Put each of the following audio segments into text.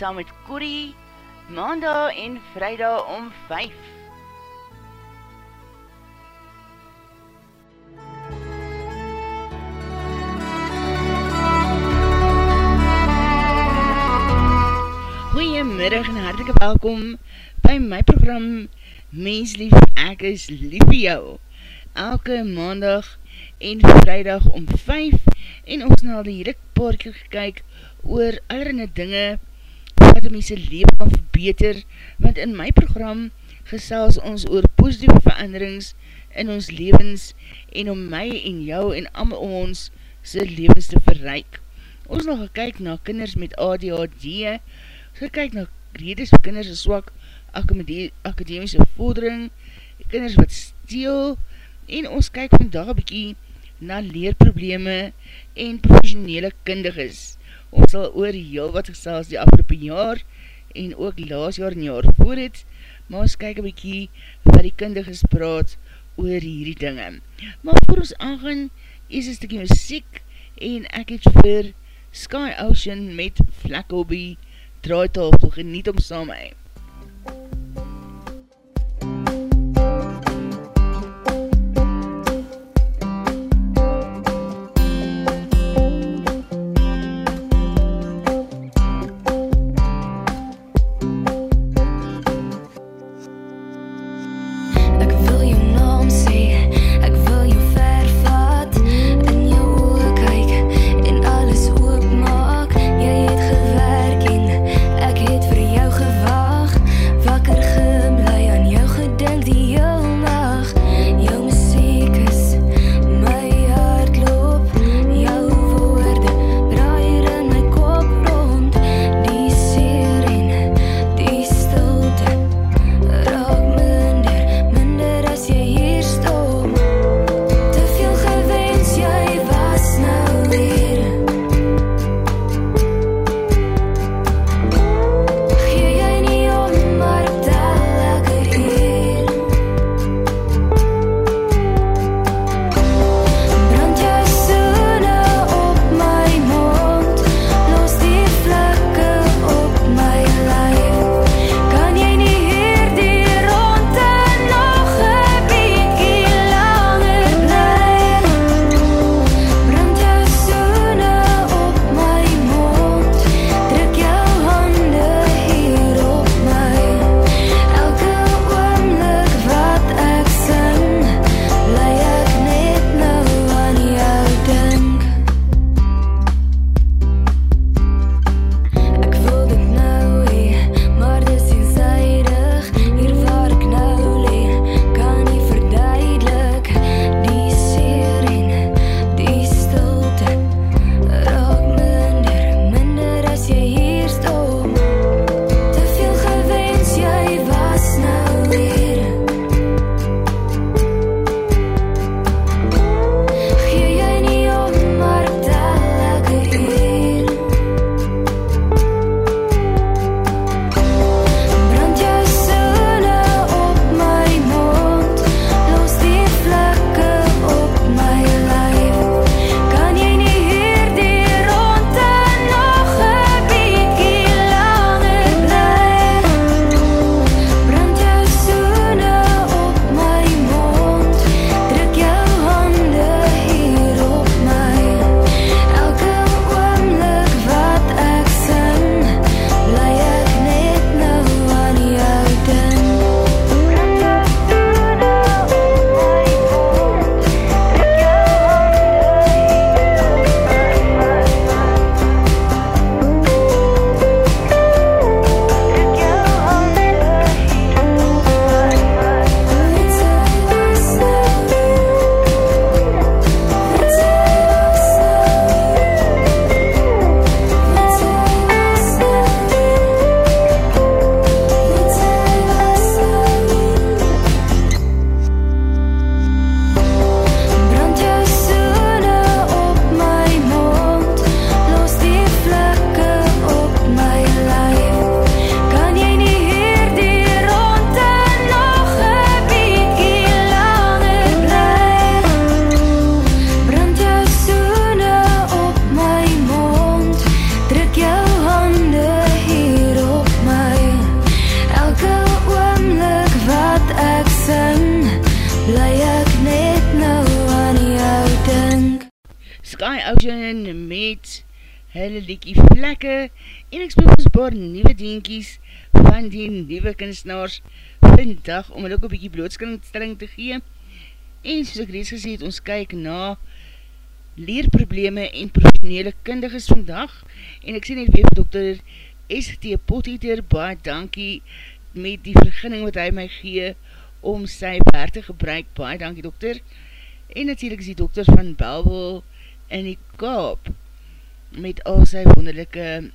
saam met Corrie, maandag en vrijdag om 5. Goeiemiddag en hartelike welkom by my program Mens lief, ek is lief vir jou. Elke maandag en vrijdag om 5 en ons na die hele paar keer gekyk oor allerhande dinge wat die mense leven kan verbeter, want in my program gesels ons oor positieve veranderings in ons levens en om my en jou en am om ons sy levens te verryk. Ons nog gekyk na kinders met ADHD, gekyk na redes vir kinders swak akademiese vordering, kinders wat steel, en ons kyk vandag bykie na leerprobleme en professionele kundiges. Ons sal oor heel wat gesels die afgelopen jaar en ook laas jaar en jaar voor het, maar ons kyk een bykie wat die kundiges praat oor hierdie dinge. Maar voor ons aangaan, is een stukje muziek en ek het vir Sky Ocean met Flackobie draaitafel geniet om saam my. Liekie vlekke en ek speel ons paar nieuwe dienkies van die nieuwe kunstenaars vandag om hulle ook een bykie blootstelling te gee. En soos ek reeds gesê het, ons kyk na leerprobleme en professionele kundiges vandag. En ek sê net weer dokter S.T. Potheater, baie dankie met die vergunning wat hy my gee om sy werk te gebruik, baie dankie dokter. En natuurlijk is die dokters van Belwel in die Kaap met al sy wonderlijke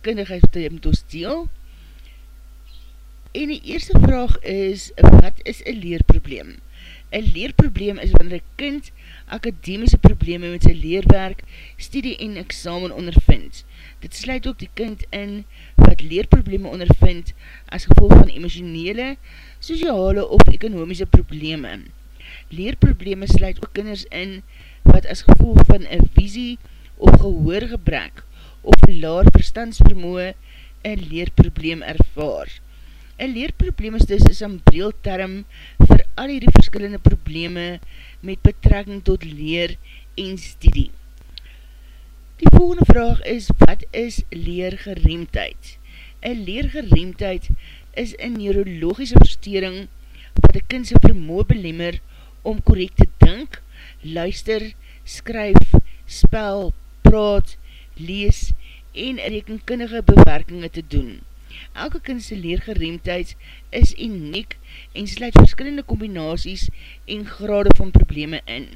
kundigheid te met ons deel. En die eerste vraag is, wat is een leerprobleem? Een leerprobleem is wanneer een kind akademische probleme met sy leerwerk, studie en examen ondervind. Dit sluit ook die kind in wat leerprobleme ondervind as gevolg van emotionele, sociale of ekonomische probleme. Leerprobleme sluit ook kinders in wat as gevolg van een visie of gehoorgebrek of laar verstandsvermoe een leerprobleem ervaar. Een leerprobleem is dus is een breelterm vir al die verskillende probleme met betrekking tot leer en studie. Die volgende vraag is, wat is leergeremdheid? Een leergeremdheid is een neurologische verstering wat die kindse vermoe belemmer om correct te dink, luister, skryf, spel, praat, lees en rekenkundige bewerkinge te doen. Elke kindse leergeremdheid is uniek en sluit verskillende combinaties en grade van probleme in.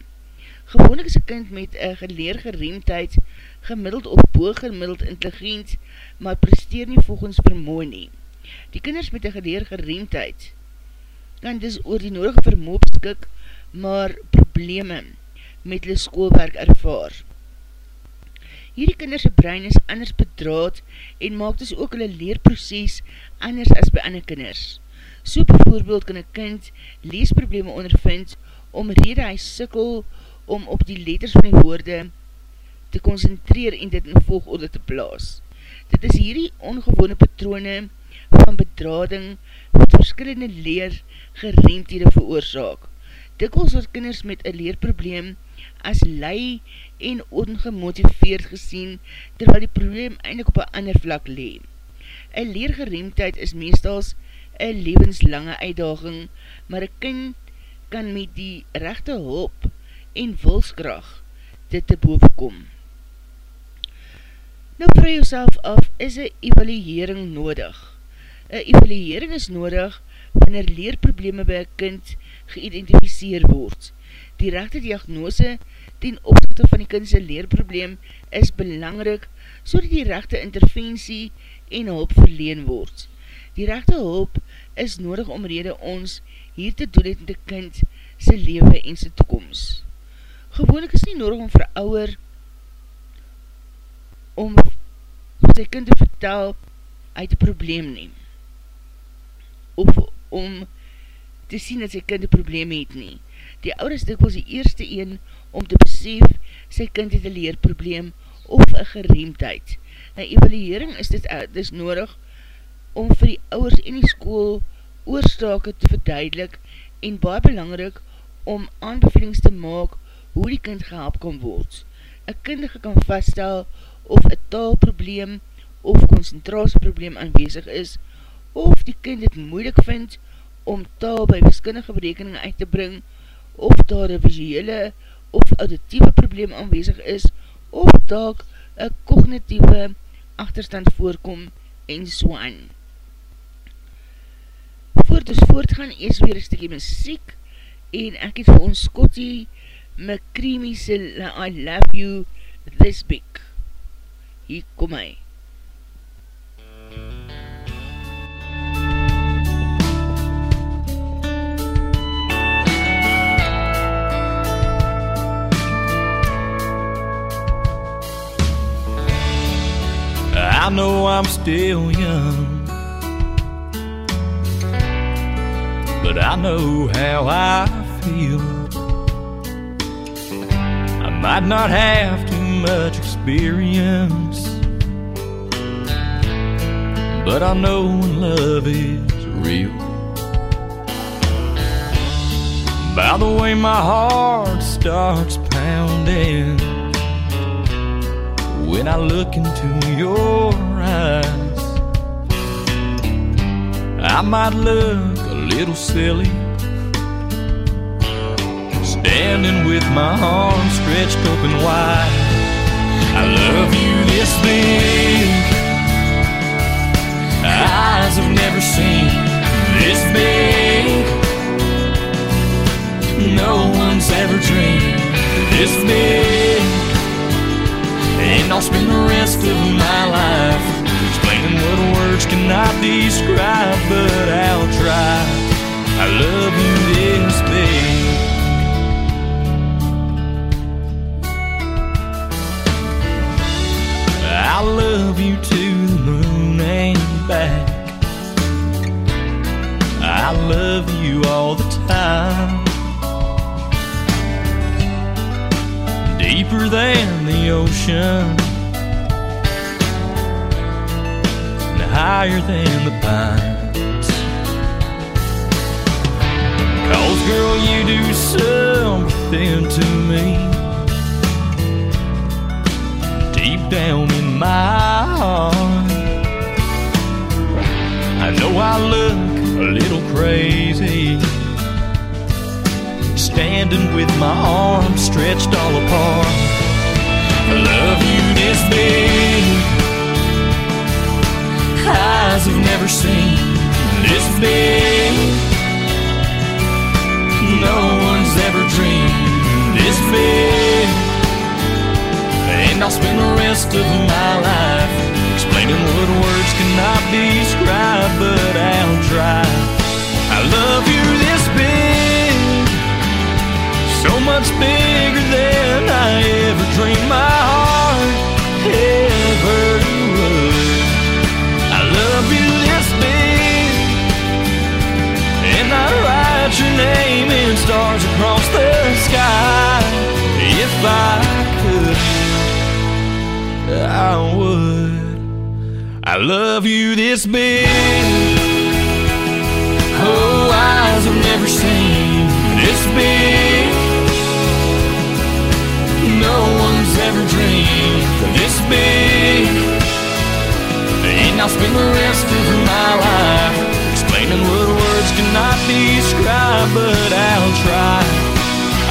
Gewoonlik is een kind met een geleergeremdheid gemiddeld of booggemiddeld intelligent, maar presteer nie volgens vermoe nie. Die kinders met een geleergeremdheid kan dus oor die nodige vermoe beskik maar probleme met hulle schoolwerk ervaar. Hierdie kinderse brein is anders bedraad en maak dus ook hulle leerproces anders as by ander kinders. So bijvoorbeeld kan een kind leesprobleme ondervind om rede hy sikkel om op die letters van die woorde te concentreer en dit in volgorde te plaas. Dit is hierdie ongewone patrone van bedrading wat verskillende leer gereemdhede veroorzaak dikwels word kinders met een leerprobleem as lei en ongemotiveerd gesien, terwyl die probleem eindelijk op een ander vlak lee. Een leergeremdheid is meestals een levenslange uitdaging, maar een kind kan met die rechte hulp en wilskracht dit te bovenkom. Nou vraag jouself af, is een evaluering nodig? Een evaluering is nodig wanneer leerprobleme by een kind geïdentificeer word. Die rechte diagnose ten opzichte van die kindse leerprobleem is belangrik so dat die rechte interventie en hulp verleen word. Die rechte hulp is nodig om rede ons hier te doen het in die kind sy lewe en sy toekomst. Gewoonlik is nie nodig om vir ouwer om sy kind te vertel uit die probleem neem of om te sien dat sy kind een probleem het nie. Die ouders dikwels die eerste een om te besef sy kind het een leerprobleem of een gereemdheid. Na evaluering is dit dus nodig om vir die ouders in die school oorstake te verduidelik en baie belangrik om aanbevelings te maak hoe die kind gehelp kan word. Een kindige kan vaststel of een taalprobleem of concentratieprobleem aanwezig is, of die kind het moeilik vind om taal by wiskundige berekening uit te bring, of daar een visuele of auditieve probleem aanwezig is, of daar een cognitieve achterstand voorkom en so aan. Voort ons voortgaan, eers weer een stukje muziek, en ek het vir ons Scotty McCreamy sê, I love you this big. Hier kom hy. Know I'm still young, but I know how I feel. I might not have too much experience, but I know when love is real. By the way, my heart starts pounding when I look into your eyes. I might look a little silly, standing with my arms stretched open wide. I love you this big, eyes have never seen this big. No one's ever dreamed this big. And I'll spend the rest of my life explaining what words cannot describe, but I'll try. I love you this big. I love you to the moon and back. I love you all the time. Deeper than the ocean, and higher than the pines. Cause, girl, you do something to me deep down in my heart. I know I look a little crazy, standing with my arms stretched all apart. I love you this big, eyes have never seen this big. No one's ever dreamed this big. And I'll spend the rest of my life explaining what words cannot describe, but I'll try. I love you this big, so much bigger than I ever dreamed my heart ever would. I love you this big, and I'd write your name in stars across the sky if I could. I would. I love you this big. Oh, eyes have never seen this big. This big. And I'll spend the rest of my life explaining what words cannot describe, but I'll try.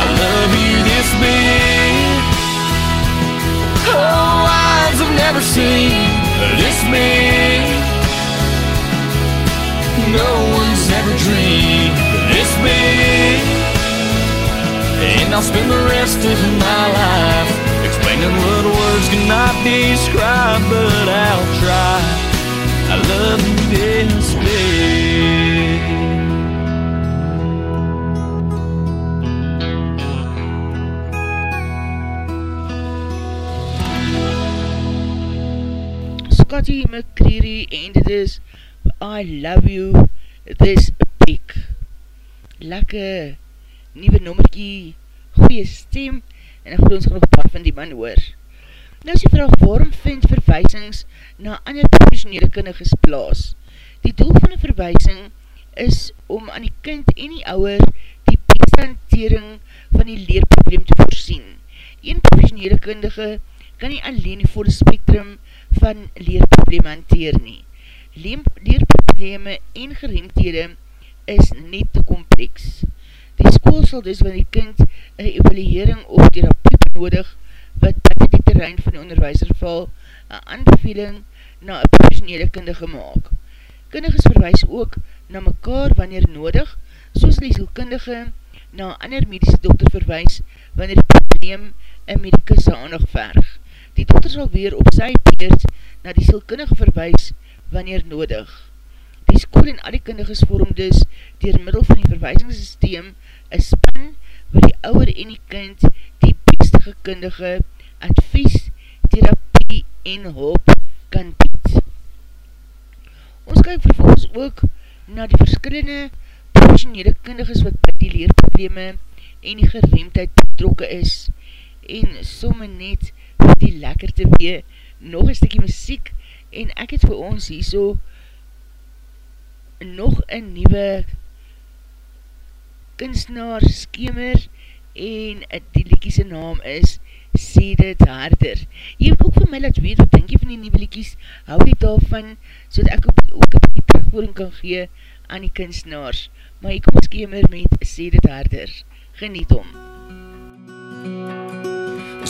I love you this big. Oh, eyes have never seen this big. No one's ever dreamed this big. And I'll spend the rest of my life explaining what words cannot describe, but I'll try. I love you this big. Scotty McCreery en dit is I Love You This Big Lekke nieuwe nommerkie goeie stem en ek ons genoeg paar van die man hoor Nou is die vraag waarom vind verwijsings na ander professionele kindiges plaas Die doel van die verwijsing is om aan die kind en die ouwer die beste hantering van die leerprobleem te voorsien Een professionele kundige kan nie alleen die volle spectrum van leerprobleme hanteer nie. Leerprobleme en geremdhede is net te kompleks. Die school sal dus van die kind een evaluering of therapie benodig wat buiten die terrein van die onderwijzer val een aanbeveling na een professionele kundige maak. Kundiges verwijs ook na mekaar wanneer nodig, soos die sielkundige na ander medische dokter verwijs wanneer die probleem een medicus aandag verg. Die dokter sal weer op sy beurt na die sielkundige verwijs wanneer nodig. Die school en al die kundiges vorm dus dier middel van die verwijsingssysteem een span waar die ouwer en die kind die beste gekundige advies, therapie en hulp kan bied. Ons kyk vervolgens ook na die verskillende professionele kundiges wat by die leerprobleme en die geremdheid betrokke is en somme net vir die lekker te wee, nog een stikkie muziek, en ek het vir ons hier so nog een nieuwe kunstenaar skemer, en die liekiese naam is Sê dit harder. Jy moet ook vir my laat weet, wat denk jy van die nieuwe liekies, hou jy daarvan, so dat ek ook, ook die terugvoering kan gee aan die kunstenaars. Maar ek kom ons kemer met Sê dit harder. Geniet om.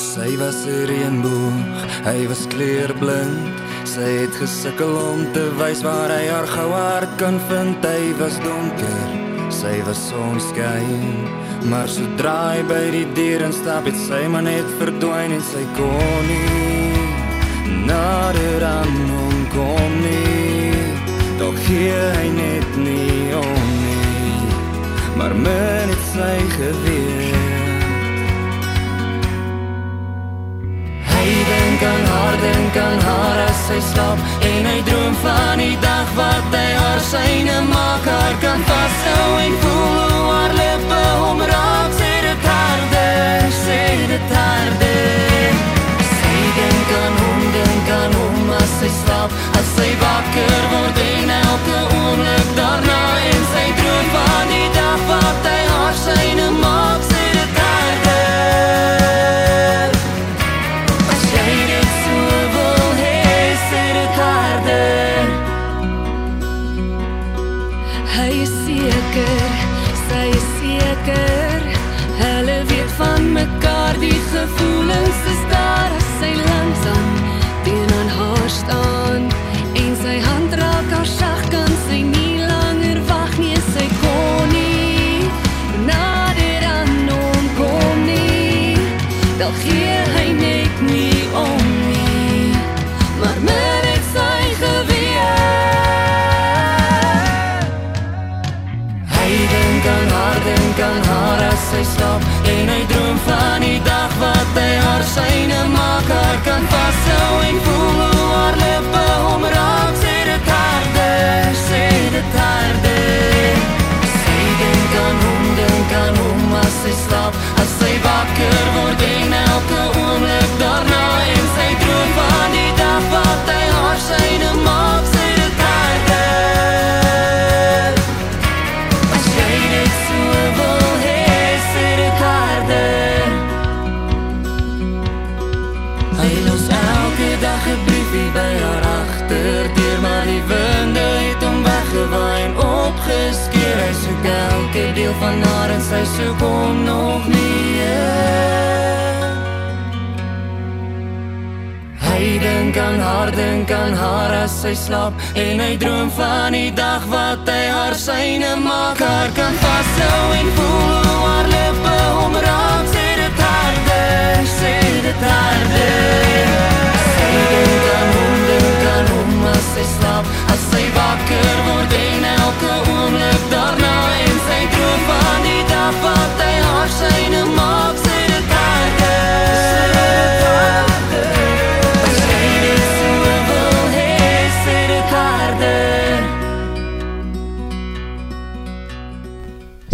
Sy was een reenboog, hy was kleerblind Sy het gesikkel om te wys waar hy haar gauw hart kan vind. Hy was donker, sy was sonskijn Maar so draai by die dier en stap het sy maar net verdwijn En sy kon nie nader aan hom kom nie. Doch gee hy net nie om nie Maar min het sy geweer Hy dink aan haar, dink aan haar as sy slap En hy droom van die dag wat hy haar syne maak Haar kan vasthou en voel hoe haar lippe omraak Sê dit harder, sê dit harder Sy dink aan hom, dink aan hom as sy slap As sy wakker word van die dag wat hy haar syne maak Haar kan vasthou en voel en opgeskeer Hy soek elke deel van haar en sy soek hom nog meer. Hy dink aan haar, dink aan haar as sy slaap En hy droom van die dag wat hy haar syne maak. Haar kan vasthou en voel hoe haar lippe omraak Sê dit harder, sê dit harder. Sy dink aan hom, dink aan hom as sy slaap wakker word en elke oomlik daarna En sy droom van die dag wat hy haar syne maak Sê dit harder, As jy dit so wil hee, sê dit harder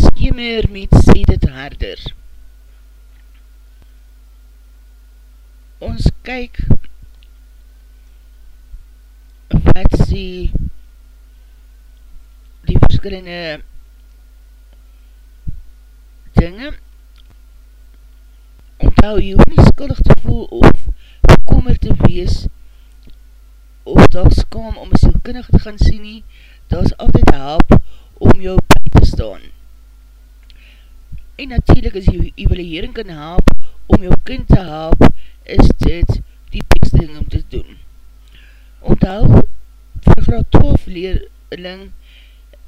Skemer met Sê dit harder. Ons kyk wat die verskillende dinge onthou jy hoef nie skuldig te voel of bekommer te wees of daar skaam om een sielkundige te gaan sien nie, daar is altyd help om jou by te staan. En natuurlijk as jy evaluering kan help om jou kind te help, is dit die beste ding om te doen. Onthou, vir graad 12 leerling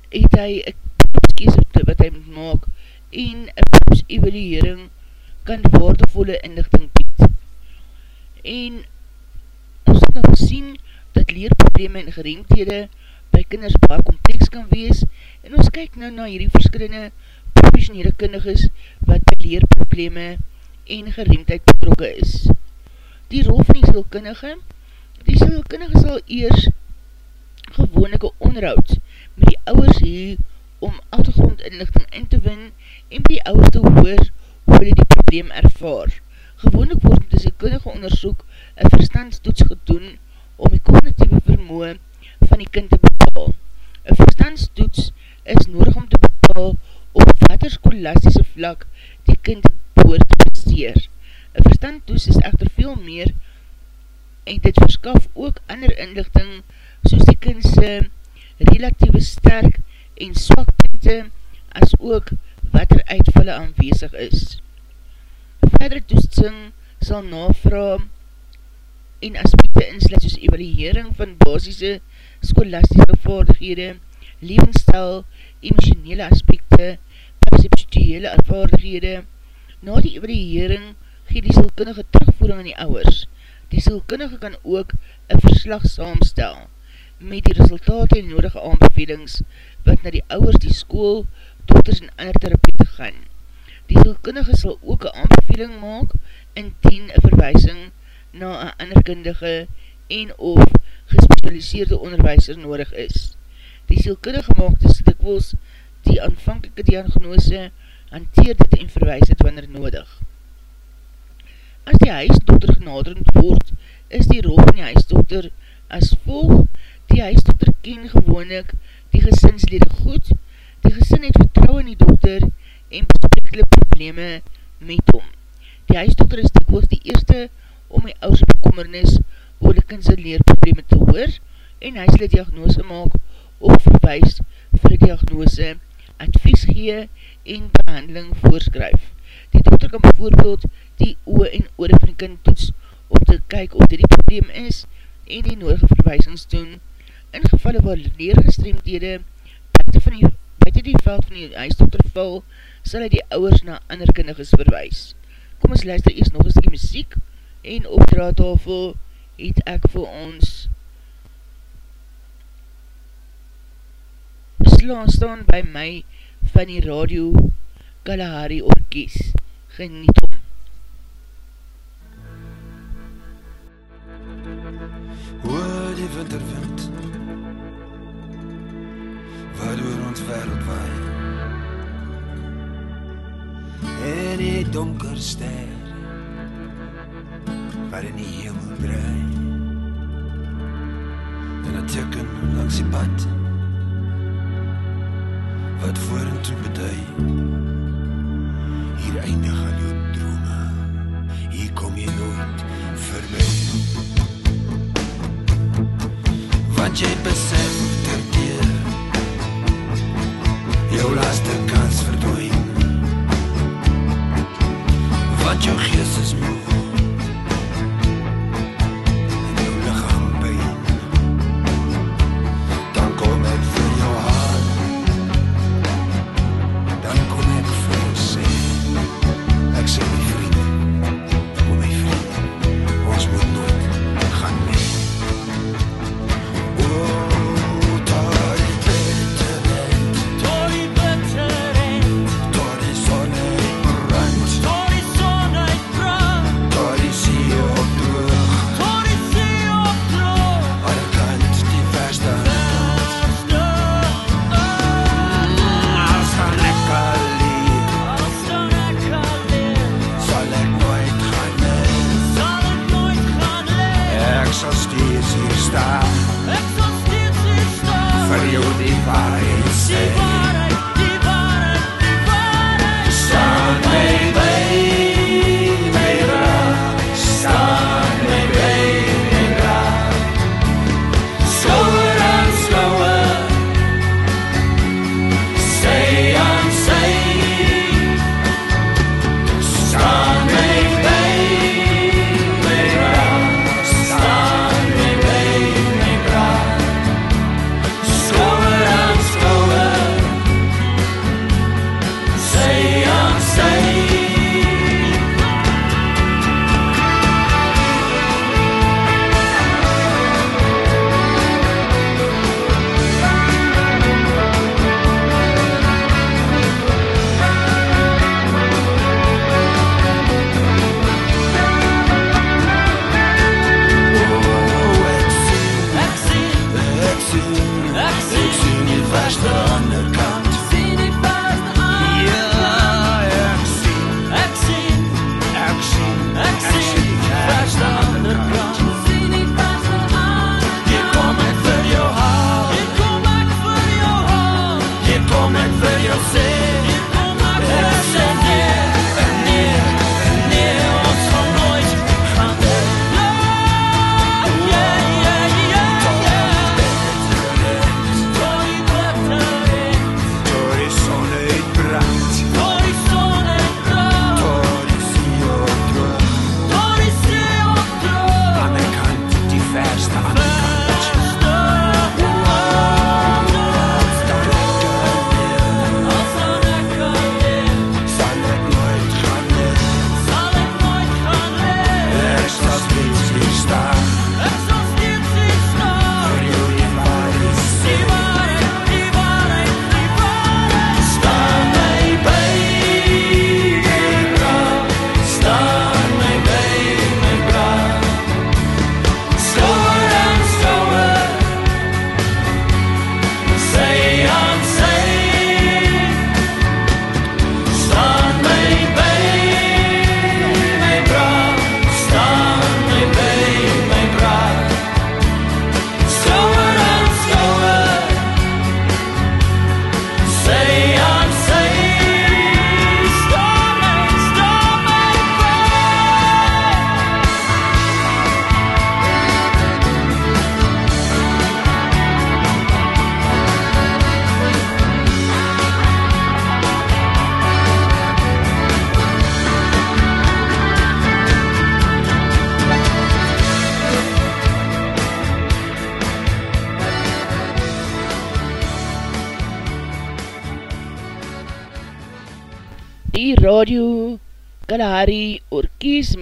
het hy een beroepskees wat hy moet maak en een beroepsevaluering kan waardevolle inlichting bied. En ons het nog gesien dat leerprobleme en geremdhede by kinders baie kompleks kan wees en ons kyk nou na hierdie verskillende professionele kundiges wat by leerprobleme en geremdheid betrokke is. Die rol van die sielkundige Die sielkundige sal eers gewoonlijke onderhoud ouwers hee om achtergrondinlichting in te win en by die ouwers te hoor hoe hulle die probleem ervaar. Gewoonlik word met die sielkundige onderzoek een verstandstoets gedoen om die cognitieve vermoe van die kind te bepaal. Een verstandstoets is nodig om te bepaal op wat er skolastische vlak die kind behoor te presteer. Een verstandtoes is echter veel meer en dit verskaf ook ander inlichting soos die kindse relatieve sterk en swak punte as ook wat er uitvalle aanwezig is. Verdere toetsing sal navraag en aspekte insluit soos evaluering van basisse skolastische vaardighede, levensstijl, emotionele aspekte, perceptuele vaardighede. Na die evaluering gee die sielkundige terugvoering aan die ouwers. Die sielkundige kan ook een verslag saamstel met die resultate en nodige aanbevelings wat na die ouwers die school, dokters en ander therapie gaan. Die sielkundige sal ook een aanbeveling maak en dien een verwijsing na een anderkundige en of gespecialiseerde onderwijzer nodig is. Die sielkundige maak dus dikwels die aanvankelike diagnose hanteer dit en verwijs het wanneer nodig. As die huisdokter genaderend word, is die rol van die huisdokter as volg, die huisdokter ken gewoonlik die gesinslede goed, die gesin het vertrouw in die dokter en bespreekle probleme met hom. Die huisdokter is dikwels die eerste om die oudse bekommernis oor die kindse leerprobleme te hoor en hy sal die diagnose maak of verwijs vir die diagnose, advies gee en behandeling voorskryf. Die dokter kan bijvoorbeeld die oor en oor van die kind toets om te kyk of dit die probleem is en die nodige verwijsings doen. In gevalle waar leergestreemdhede buiten, van die, buiten die veld van die huisdokter val, sal hy die ouwers na ander kindiges verwijs. Kom ons luister eers nog eens die muziek en op draadtafel het ek vir ons slaan staan by my van die radio Kalahari Orkies. Geniet om. Hoor die winterwind Wat oor ons wereld waai. En die donker ster Wat in die hemel draai. En het teken langs die pad Wat voor en toe bedui. Hier eindig al jou drome. Hier kom jy nooit voorbij Want jy besef ter deur Jou laaste kans verdwijn Want jou geest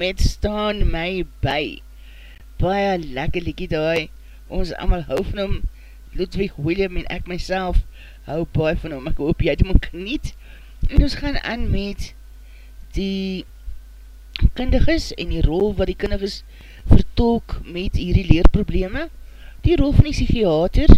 met Staan My By. Baie lekker liekie daai, ons allemaal hou van hom, Ludwig William en ek myself hou baie van hom, ek hoop jy het hom kniet, en ons gaan aan met die kindiges en die rol wat die kindiges vertolk met hierdie leerprobleme, die rol van die psychiater,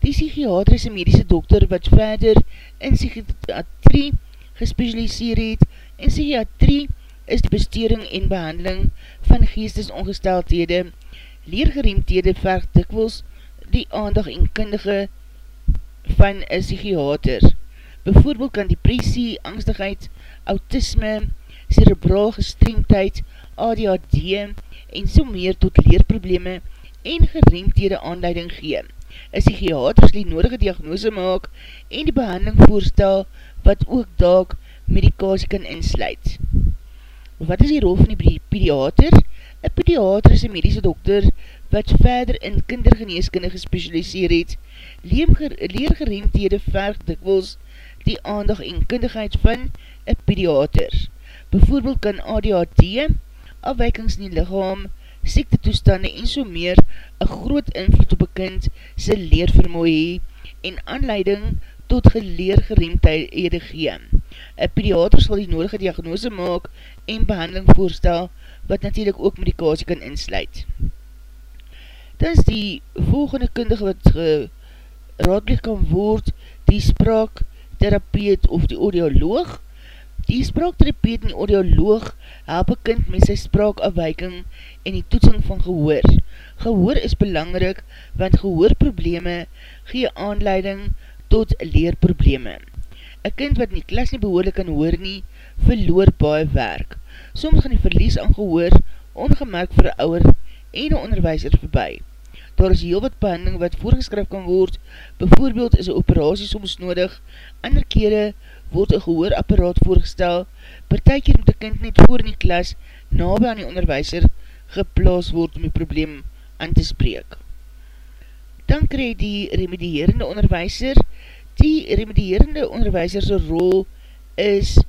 die psychiater is een medische dokter wat verder in psychiatrie gespecialiseer het en psychiatrie is die bestering en behandeling van geestesongesteldhede, leergereemdhede verg dikwels die aandag en kundige van een psychiater. Bijvoorbeeld kan depressie, angstigheid, autisme, cerebraal gestreemdheid, ADHD en so meer tot leerprobleme en gereemdhede aanleiding gee. Een psychiater die nodige diagnose maak en die behandeling voorstel wat ook daak medikasie kan insluit. Wat is die rol van die pediater? Een pediater is een medische dokter wat verder in kindergeneeskunde gespecialiseer het, leergereemdhede verg dikwels die aandag en kundigheid van een pediater. Bijvoorbeeld kan ADHD, afwijkings in die lichaam, siekte toestande en so meer een groot invloed op een kind sy leervermoe en aanleiding tot geleergereemdhede gee. Een pediater sal die nodige diagnose maak en behandeling voorstel, wat natuurlijk ook medikasie kan insluit. Dan is die volgende kundige wat geraadpleeg kan word, die spraaktherapeut of die audioloog. Die spraaktherapeut en audioloog help een kind met sy spraakafwijking en die toetsing van gehoor. Gehoor is belangrik, want gehoorprobleme gee aanleiding tot leerprobleme. Een kind wat nie klas nie behoorlik kan hoor nie, verloor baie werk. Soms gaan die verlies aan gehoor ongemerk vir ouwer en een onderwijzer voorbij. Daar is heel wat behandeling wat voorgeskryf kan word, bijvoorbeeld is een operatie soms nodig, ander kere word een gehoorapparaat voorgestel, partijkeer moet die kind net voor in die klas nabij aan die onderwijzer geplaas word om die probleem aan te spreek. Dan krij die remedierende onderwijzer Die remedierende onderwijzerse rol is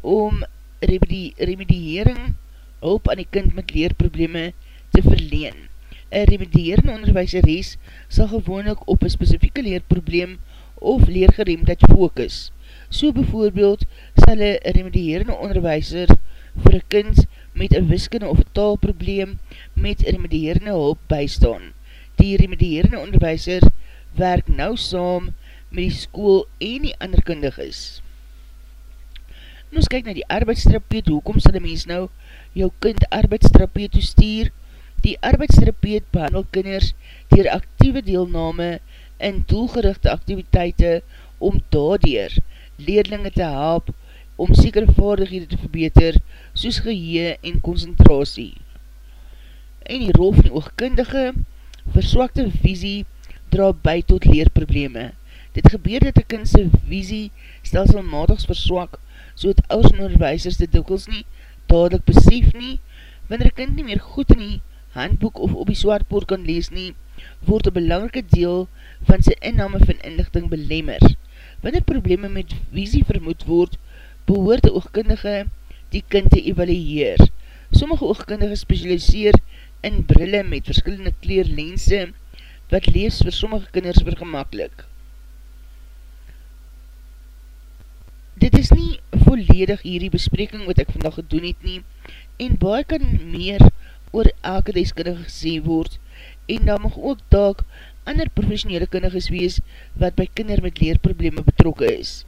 om remedie, remediering hulp aan die kind met leerprobleme te verleen. Een remedierende onderwijzeres sal gewoonlik op een specifieke leerprobleem of leergereemdheid focus. So bijvoorbeeld sal een remedierende onderwijzer vir een kind met een wiskunde of taalprobleem met remedierende hulp bystaan. Die remedierende onderwijzer werk nou saam met die school en die ander kundig is. En ons kyk na die arbeidstrapeet, hoekom sal die mens nou jou kind arbeidstrapeet toestuur? Die arbeidstrapeet behandel kinders dier actieve deelname in doelgerichte activiteite om daardier leerlinge te help om sekere vaardighede te verbeter soos gehee en concentratie. En die rol van die oogkundige verswakte visie dra by tot leerprobleme. Dit gebeur dat die kindse visie stelselmatigs verswak, so het ouders en onderwijsers dit dikwels nie dadelijk besef nie, wanneer die kind nie meer goed in die handboek of op die swaardpoort kan lees nie, word een belangrike deel van sy inname van inlichting belemmer. Wanneer probleme met visie vermoed word, behoort die oogkundige die kind te evalueer. Sommige oogkundige specialiseer in brille met verskillende kleerlense, wat lees vir sommige kinders vergemakkelijk. dit is nie volledig hierdie bespreking wat ek vandag gedoen het nie, en baie kan meer oor elke deskundige gesê word, en dan mag ook daak ander professionele kundiges wees wat by kinder met leerprobleme betrokke is.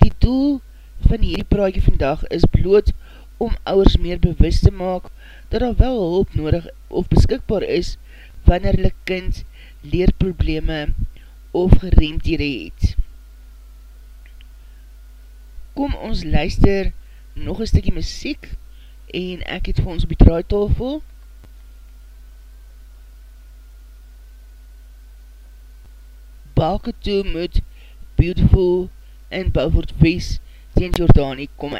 Die doel van hierdie praatje vandag is bloot om ouwers meer bewust te maak dat daar wel hulp nodig of beskikbaar is wanneer hulle kind leerprobleme of gereemdhede het. Kom ons luister nog een stukje muziek en ek het vir ons draaitafel. Balke toe met Beautiful in Beaufort West tegen Jordanie, kom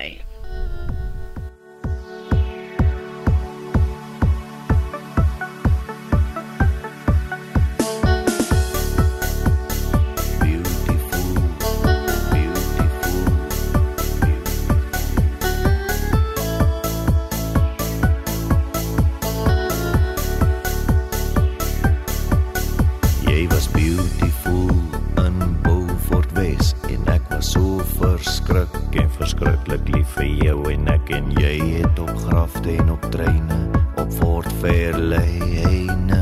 vir jou en ek en jy het op grafte en op treine op Fort Verleyne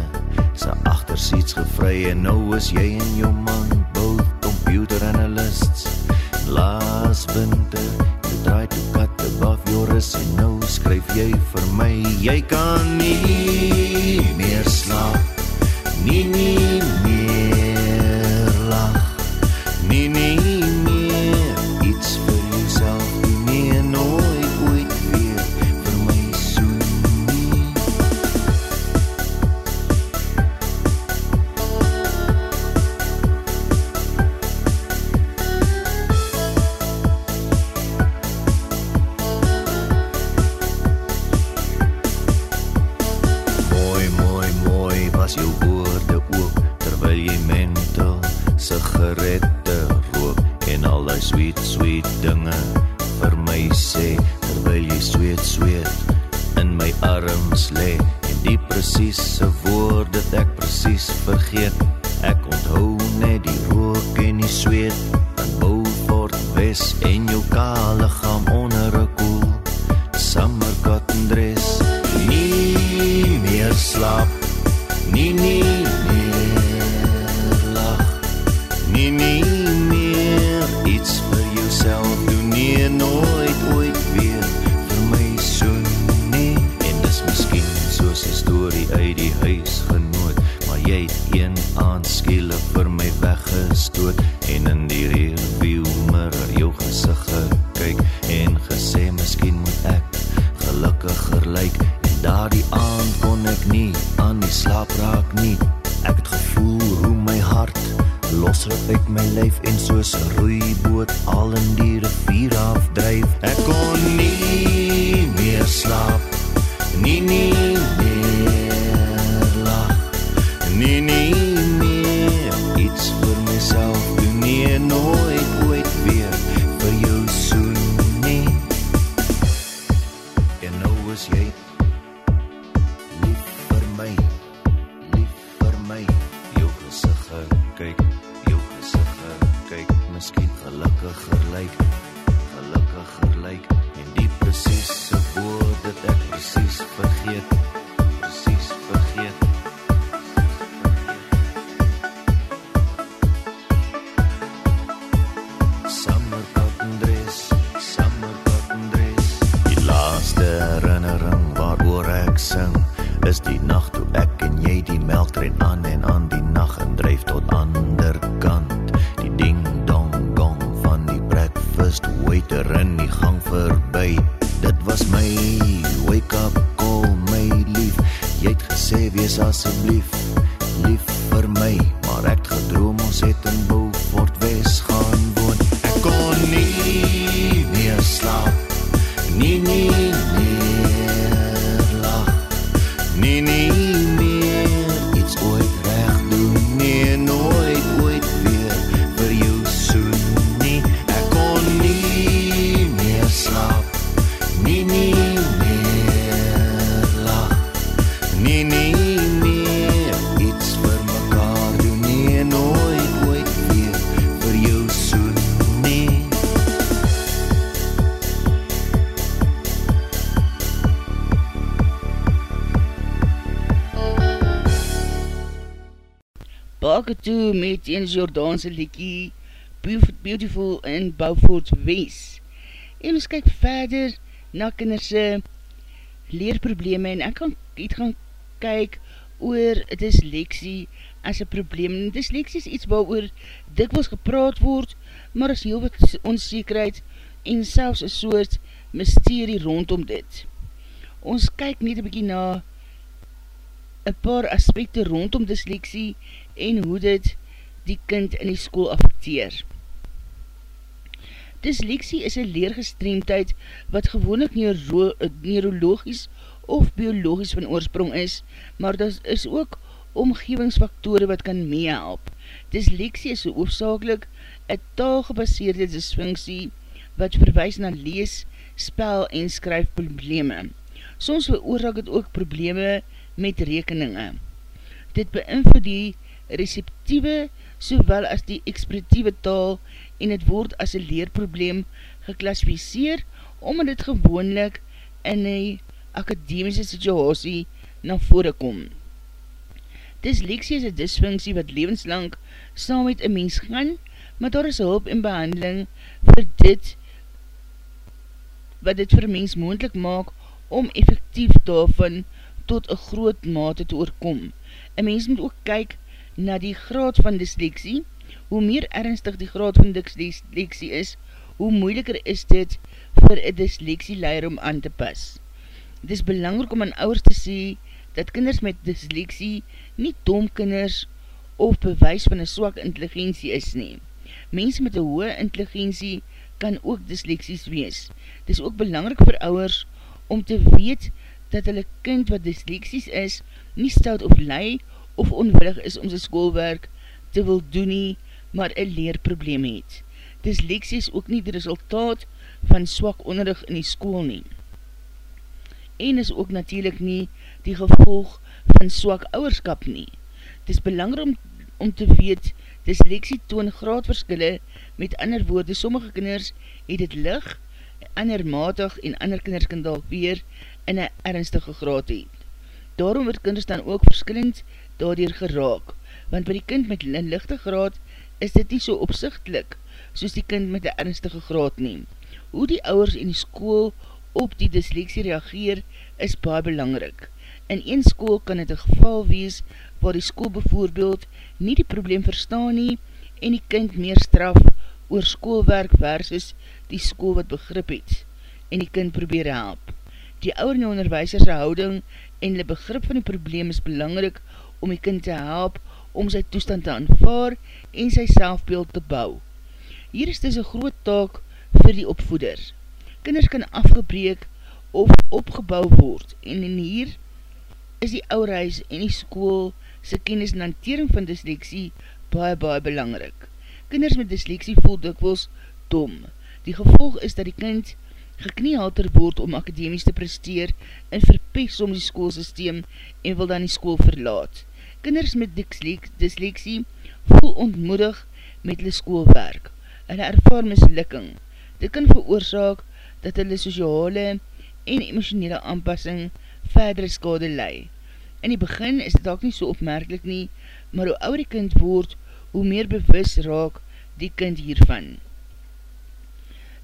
se agtersiets gevry en nou is jy en jou man both computer analysts. Laas winter you tried to cut above your wrist en nou skryf jy vir my jy kan nie meer slaap. Nie nie, nie. My jou gesig kyk jou gesig kyk miskien gelukkiger lyk gelukkiger lyk en die presiese woorde wat ek presies vergeet eens Jordaanse liekie Beautiful in Beaufort Wes. En ons kyk verder na kinderse leerprobleme en ek kan iets gaan kyk oor dysleksie as een probleem. Dysleksie is iets waar oor dikwels gepraat word, maar is heel wat onzekerheid en selfs een soort mysterie rondom dit. Ons kyk net een bykie na een paar aspekte rondom dysleksie en hoe dit die kind in die school affecteer. Dysleksie is een leergestreemdheid wat gewoonlik neuro neurologisch of biologisch van oorsprong is, maar dit is ook omgevingsfaktore wat kan meehelp. Dysleksie is hoofdzakelik een taalgebaseerde dysfunksie wat verwijs na lees, spel en skryfprobleme. Soms veroorzaak het ook probleme met rekeninge. Dit beïnvloed die receptieve sowel as die expressieve taal en het word as een leerprobleem geklassificeer omdat dit gewoonlik in die akademiese situasie na vore kom. Dyslexie is een dysfunksie wat levenslang saam met een mens gaan, maar daar is hulp en behandeling vir dit wat dit vir mens moendlik maak om effectief daarvan tot een groot mate te oorkom. Een mens moet ook kyk na die graad van dyslexie. Hoe meer ernstig die graad van dyslexie is, hoe moeiliker is dit vir een dyslexie leier om aan te pas. Het is belangrijk om aan ouders te sê dat kinders met dyslexie nie domkinders of bewys van een swak intelligentie is nie. Mense met een hoge intelligentie kan ook dyslexies wees. Het is ook belangrijk vir ouders om te weet dat hulle kind wat dyslexies is, nie stout of lei of onwillig is om sy schoolwerk te wil doen nie, maar een leerprobleem het. Dyslexie is ook nie die resultaat van swak onderrig in die school nie. En is ook natuurlijk nie die gevolg van swak ouwerskap nie. Het is belangrijk om, om te weet, dyslexie toon graadverskille, met ander woorde, sommige kinders het het lig, ander matig en ander kinders kan dalk weer in een ernstige graad het. Daarom word kinders dan ook verskillend daardoor geraak, want by die kind met een lichte graad is dit nie so opzichtlik, soos die kind met een ernstige graad neem. Hoe die ouwers in die school op die dyslexie reageer, is baie belangrik. In een school kan het een geval wees waar die school bijvoorbeeld nie die probleem verstaan nie en die kind meer straf oor schoolwerk versus die school wat begrip het en die kind probeer help. Die ouwe en onderwijserse houding en die begrip van die probleem is belangrik om die kind te help om sy toestand te aanvaar en sy selfbeeld te bou. Hier is dus een groot taak vir die opvoeder. Kinders kan afgebreek of opgebouw word en in hier is die oureis en die school sy kennis en hantering van dyslexie baie baie belangrik. Kinders met dyslexie voel dikwels dom. Die gevolg is dat die kind gekniehalter word om akademies te presteer en verpes om die schoolsysteem en wil dan die school verlaat. Kinders met dyslexie voel ontmoedig met hulle schoolwerk. Hulle ervaar mislukking. Dit kan veroorzaak dat hulle sociale en emotionele aanpassing verdere skade lei. In die begin is dit ook nie so opmerkelijk nie, maar hoe ouwe die kind word, hoe meer bewus raak die kind hiervan.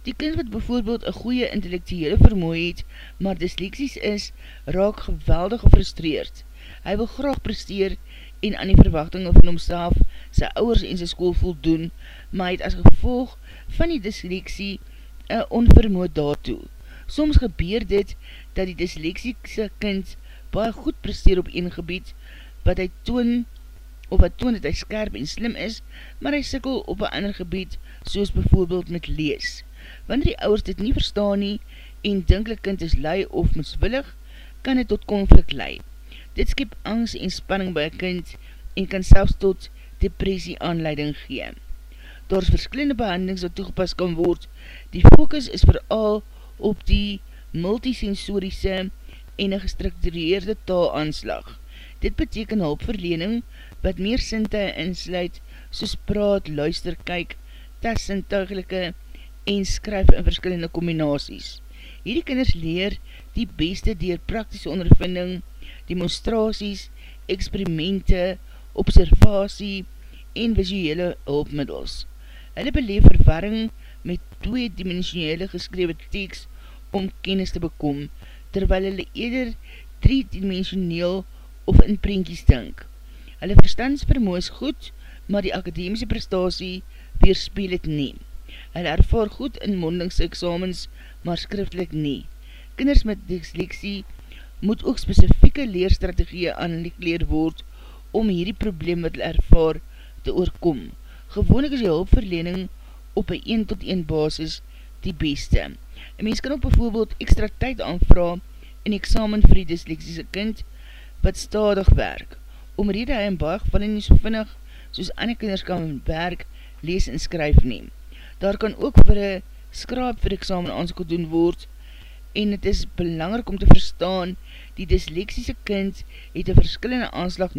Die kind wat bijvoorbeeld een goeie intellectuele vermoe het, maar dyslexies is, raak geweldig gefrustreerd. Hy wil graag presteer en aan die verwachtinge van homself, sy ouwers en sy school voldoen, maar het as gevolg van die dyslexie een onvermoe daartoe. Soms gebeur dit dat die dyslexiese kind baie goed presteer op een gebied, wat hy toon, of wat toon dat hy skerp en slim is, maar hy sikkel op een ander gebied, soos bijvoorbeeld met lees. Wanneer die ouders dit nie verstaan nie, en dinklik kind is lui of miswillig, kan het tot konflikt lei. Dit skip angst en spanning by een kind, en kan selfs tot depressie aanleiding gee. Daar is verskillende behandelings wat toegepas kan word, die focus is vooral op die multisensoriese en een gestructureerde taalaanslag. Dit beteken hulpverlening wat meer sinte insluit soos praat, luister, kyk, tas sintuigelike en skryf in verskillende combinaties. Hierdie kinders leer die beste dier praktische ondervinding, demonstraties, experimente, observatie en visuele hulpmiddels. Hulle beleef verwarring met twee-dimensionele geskrewe tekst om kennis te bekom, terwyl hulle eerder drie-dimensioneel of in prentjies dink. Hulle verstandsvermoe is goed, maar die akademiese prestatie weerspeel het nie. Hulle ervaar goed in mondingsexamens, maar skriftelik nie. Kinders met dyslexie moet ook specifieke leerstrategieën aangeleer word om hierdie probleem wat hulle ervaar te oorkom. Gewoonlik is die hulpverlening op een 1 tot 1 basis die beste. Een mens kan ook bijvoorbeeld extra tyd aanvra in examen vir die dyslexiese kind wat stadig werk. Om rede hy in baie gevallen nie so vinnig soos ander kinders kan werk, lees en skryf neem. Daar kan ook vir een skraap vir examen aanskoek doen word en het is belangrik om te verstaan die dyslexiese kind het een verskillende aanslag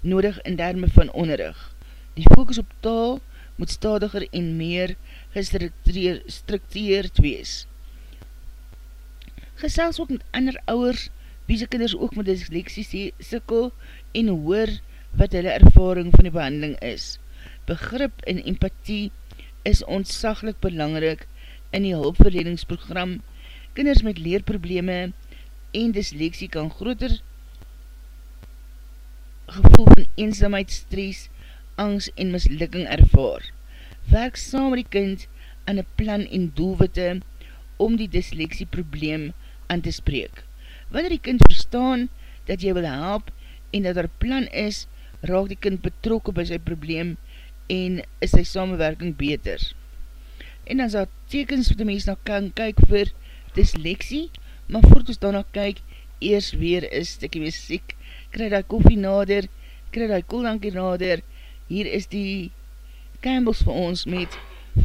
nodig in derme van onderrig. Die focus op taal moet stadiger en meer gestruktureerd wees. Gesels ook met ander ouwers, wie sy kinders ook met dysleksie sikkel en hoor wat hulle ervaring van die behandeling is. Begrip en empathie is ontsaglik belangrik in die hulpverledingsprogram. Kinders met leerprobleme en dysleksie kan groter gevoel van eenzaamheid, stress, angst en mislukking ervaar. Werk saam met die kind aan een plan en doelwitte om die dysleksie probleem aan te spreek. Wanneer die kind verstaan dat jy wil help en dat er plan is, raak die kind betrokken by sy probleem en is sy samenwerking beter. En dan sal tekens wat die mens nou kan kyk vir dysleksie, maar voort ons daarna kyk, eers weer is stikkie siek, kry die koffie nader, kry die koeldankie nader, hier is die Campbells vir ons met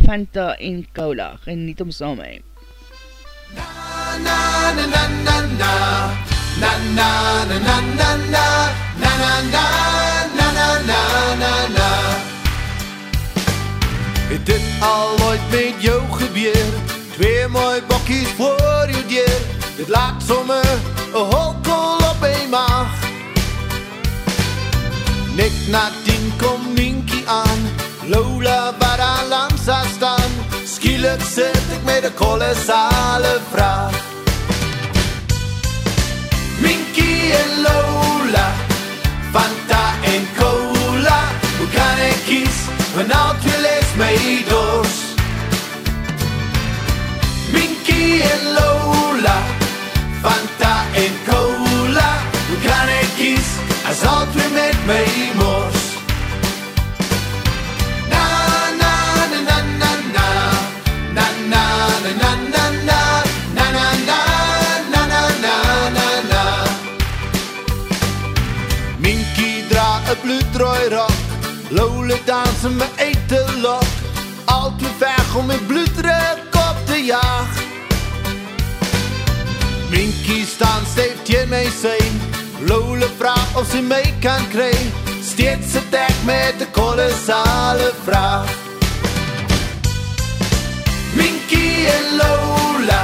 Fanta en Cola, geniet om saam mee. Na na na na na na Na na na na na na Na na na na na na na na Het dit al ooit met jou gebeur Twee mooi bokkies voor jou deur. Dit laat sommer een holkel op een maag. Nek na tien kom Minkie aan. Lola waar aan langs haar staan. Skielik sit ek met een kolossale vraag. Minkie en Lola Fanta en Cola. Hoe kan ek kies Want al twee les my dors Fanta en Cola Hoe kan ek kies As al twee met my mors Na na na na na na Na na na na na na Na na na na na na na na Minkie dra 'n bloedrooi rok Lole dans in my eite lok Al te weg om my bloeddruk op te jaag staan stijf teen my sy Lole vraag of sy my kan kry Steeds sit ek met 'n kolossale vraag. Minkie en Lola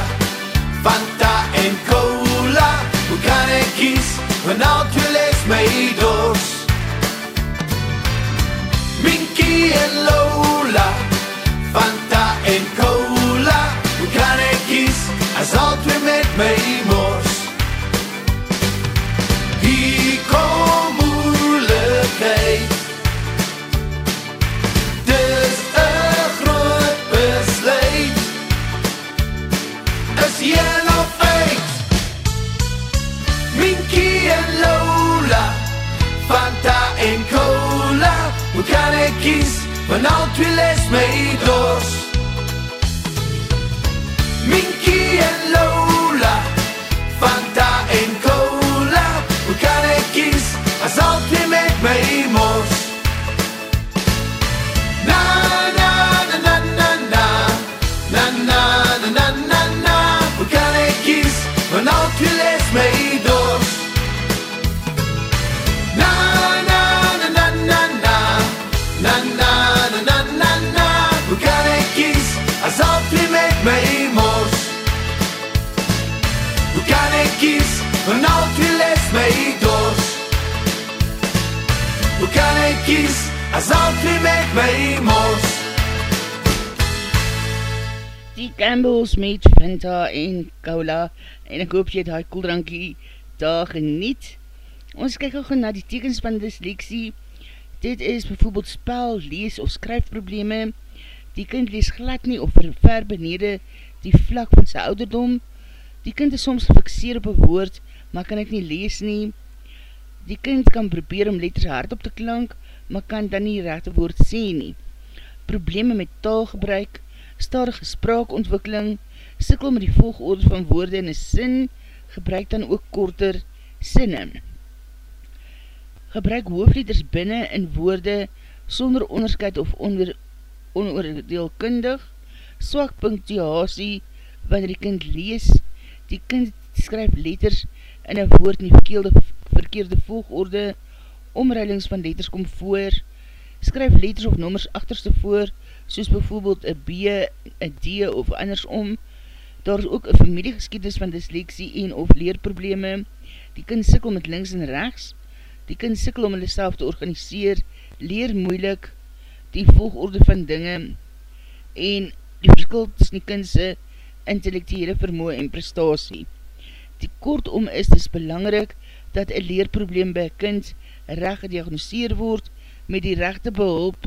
Fanta en Cola. Hoe kan ek kies? Want al twee les my dors Minkie en Lola Fanta en Cola. Hoe kan ek kies? As al twee met my mors kan ek kies Want al twee les my dors Minkie en Lola Fanta en Cola Hoe kan ek kies As al twee met my mors kies Want al twee les my dors Hoe kan ek kies As al twee met my mors Die Campbells met Fanta en Cola en ek hoop jy die koeldrankie daar geniet. Ons kyk ook na die tekens van dysleksie. Dit is bijvoorbeeld spel, lees of skryfprobleme. Die kind lees glad nie of ver benede die vlak van sy ouderdom. Die kind is soms gefixeer op een woord, maar kan het nie lees nie. Die kind kan probeer om letters hard op te klank, maar kan dan nie rechte woord sê nie. Probleme met taalgebruik, stadige spraakontwikkeling, sikkel met die volgorde van woorde in een sin, gebruik dan ook korter sinne. Gebruik hoofdletters binnen in woorde sonder onderscheid of onder, onoordeelkundig, swak punctuasie wanneer die kind lees, die kind skryf letters in een woord in die verkeerde, verkeerde volgorde, omruilings van letters kom voor, skryf letters of nommers achterste voor, soos bijvoorbeeld een B, een D of andersom, Daar is ook een familiegeskiednis van dysleksie en of leerprobleme. Die kind sikkel met links en rechts. Die kind sikkel om hulle self te organiseer, leer moeilik die volgorde van dinge en die verskil tussen die kindse intellectuele vermoe en prestatie. Die kortom is dis belangrik dat een leerprobleem by een kind recht gediagnoseer word met die rechte behulp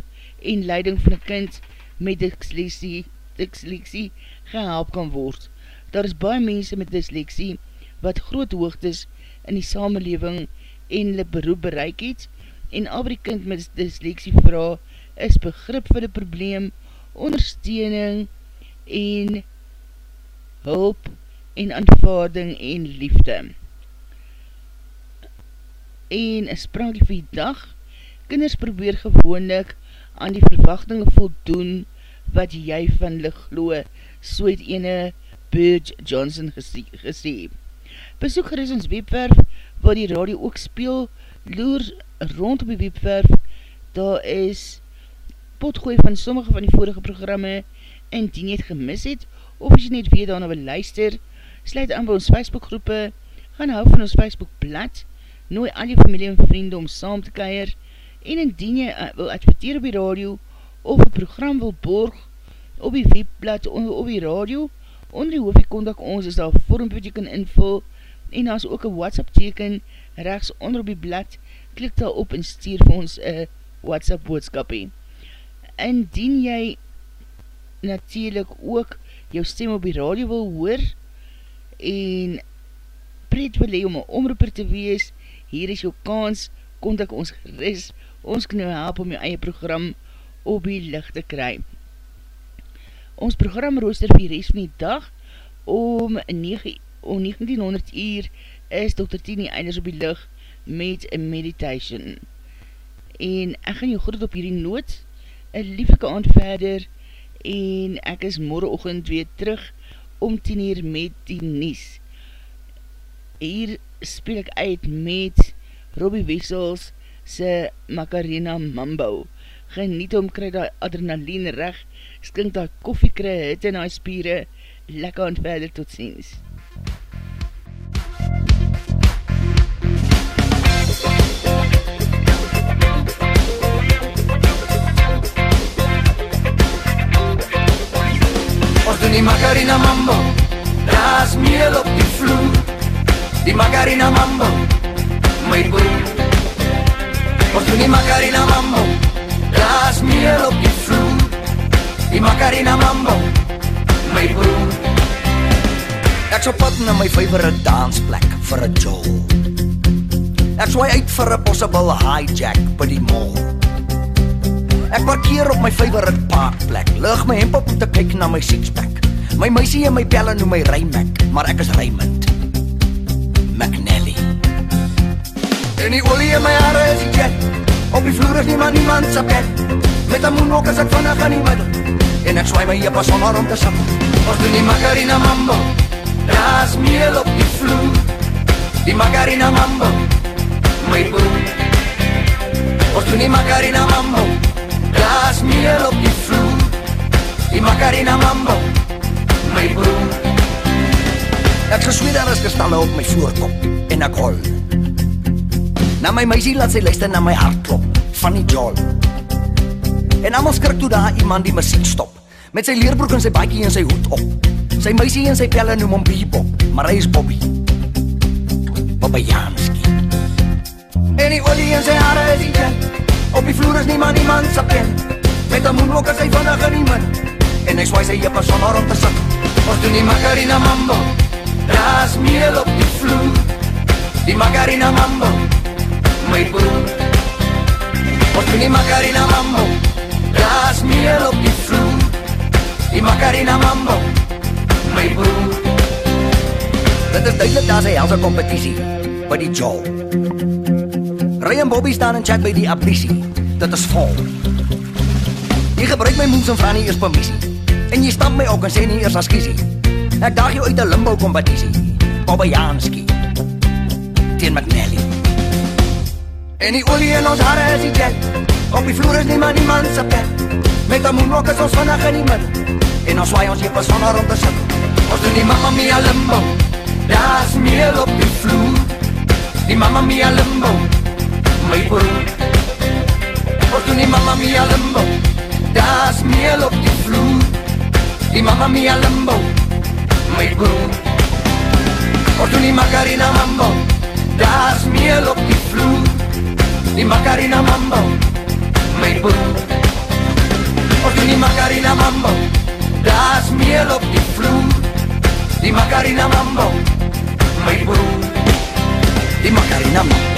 en leiding van een kind met dysleksie, dysleksie gehelp kan word. Daar is baie mense met dysleksie wat groot hoogtes in die samenleving en hulle beroep bereik het en al die kind met dysleksie vraag is begrip vir die probleem, ondersteuning en hulp en aanvaarding en liefde. En een sprankje vir die dag, kinders probeer gewoonlik aan die verwachtinge voldoen wat jy van hulle gloe, so het ene Burge Johnson gesê. gesê. Besoek geris ons webwerf, waar die radio ook speel, loer rond op die webwerf, daar is potgooi van sommige van die vorige programme en die nie het gemis het, of as jy net weet daarna wil luister, sluit aan by ons Facebookgroepe, gaan hou van ons Facebookblad, nooi al die familie en vriende om saam te keir, en indien jy uh, wil adverteer op die radio, of een program wil borg, op die webblad, op die radio, onder die hoofie kontak ons, is daar vorm wat jy kan invul, en as ook een WhatsApp teken, rechts onder op die blad, klik daar op en stuur vir ons een WhatsApp boodskapie. Indien jy natuurlijk ook jou stem op die radio wil hoor en pret wil hee om een omroeper te wees, hier is jou kans, kontak ons geris, ons kan jou help om jou eie program op die licht te kry. Ons program rooster vir die rest van die dag om, 9, om 1900 uur is Dr. Tini einders op die licht met a meditation. En ek gaan jou groet op hierdie noot, een lieflike aand verder en ek is morgenochtend weer terug om 10 uur met die Nies. Hier speel ek uit met Robbie Wessels sy Macarena Mambo. Geniet om kry die adrenaline recht, skink die koffie kry hit in die spieren, lekker aand verder tot ziens. Die Macarena Mambo Daar's meel op die vloer Die Macarena Mambo My broer Ons doen die Macarena Mambo Daar's meel op die vloer Die Macarena Mambo My broer Ek sou pad na my favorite dansplek vir 'n jol. Ek swaai uit vir 'n possible hijack by die mall. Ek parkeer op my favorite parkplek. Lig my hemp op om te kyk na my sixpack. My meisie en my pelle noem my Raymac, maar ek is Raymond. McNally. En die olie in my hare is die jet Op die vloer is niemand niemand sa pet Met 'n moonwalk is ek vinnig in die middel En ek swaai my jeppa sonder om te sap Ons doen die Macarena Mambo Daar's meel op die vloer Die Macarena Mambo My broer Ons doen die Macarena Mambo Daar's meel op die vloer Die Macarena Mambo My broer Ek gesweet daar is kristalle op my voorkop en ek hol. Na my meisie laat sy luister na my hartklop van die jol. En almal skrik toe daar iemand die musiek stop met sy leerbroek en sy baadjie en sy hoed op. Sy meisie en sy pelle noem hom Bebop, maar hy is Bobby. Babajanski. En die olie in sy hare is die jet Op die vloer is niemand niemand sa pen Met 'n moonwalk is hy vinnig in die min En hy swaai sy jeppa sonder om te sak Ons doen die Macarena Mambo Daar's meel op die vloer Die Macarena Mambo My broer Ons doen die Macarena Mambo Daar's meel op die vloer Die Macarena Mambo My broer Dit is duidelik daar's 'n helse kompetisie by die jol. Ray en Bobby staan en chat by die ablisie. Dit is vol. Jy gebruik my moves en vra nie eers permissie. En jy stamp my ook en sê nie eers askiesie. Ek daag jou uit 'n limbo kompetisie. Babajanski. Teen McNally. En die olie in ons hare is die jet Op die vloer is niemand niemand sa pet Met 'n moonwalk is ons vinnig in die middel En ons swaai ons pas sonder om te sit. Ons doen die mamma mia limbo. Daar's meel op die vloer. Die mamma mia limbo. My broer. Ons doen die mamma mia limbo. Daar's meel op die vloer. Die mamma mia limbo. My broer. Ons doen die Macarena mambo. Daar's meel op die vloer. Die Macarena mambo. My broer. Ons doen die Macarena mambo. Daar's meel op die vloer. Die Macarena mambo. My broer. Die Macarena mambo.